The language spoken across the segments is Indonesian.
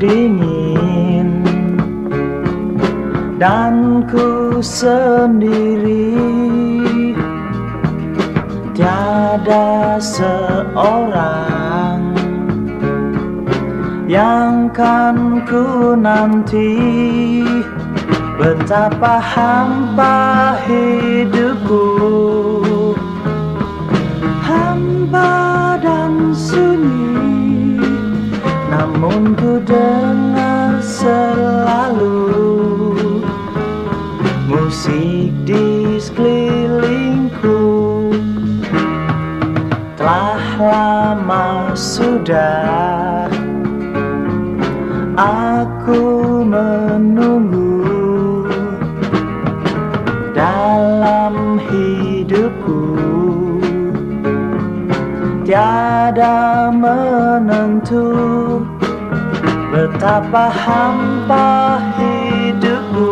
dingin. Dan ku sendiri tiada seorang yang kan ku nanti. Betapa hampa hidupku ku dengar selalu musik di sekelilingku. Telah lama sudah aku menunggu dalam hidupku. Tiada menentu Betapa hampa hidupku.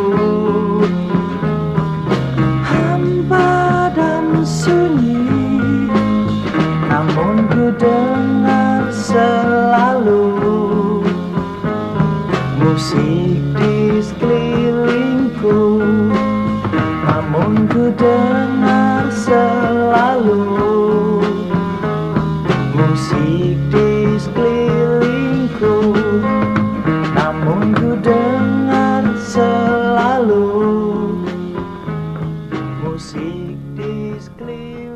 Hampa dan sunyi. Namun ku dengar selalu Musik di sekelilingku. Namun ku dengar selalu seek these clear.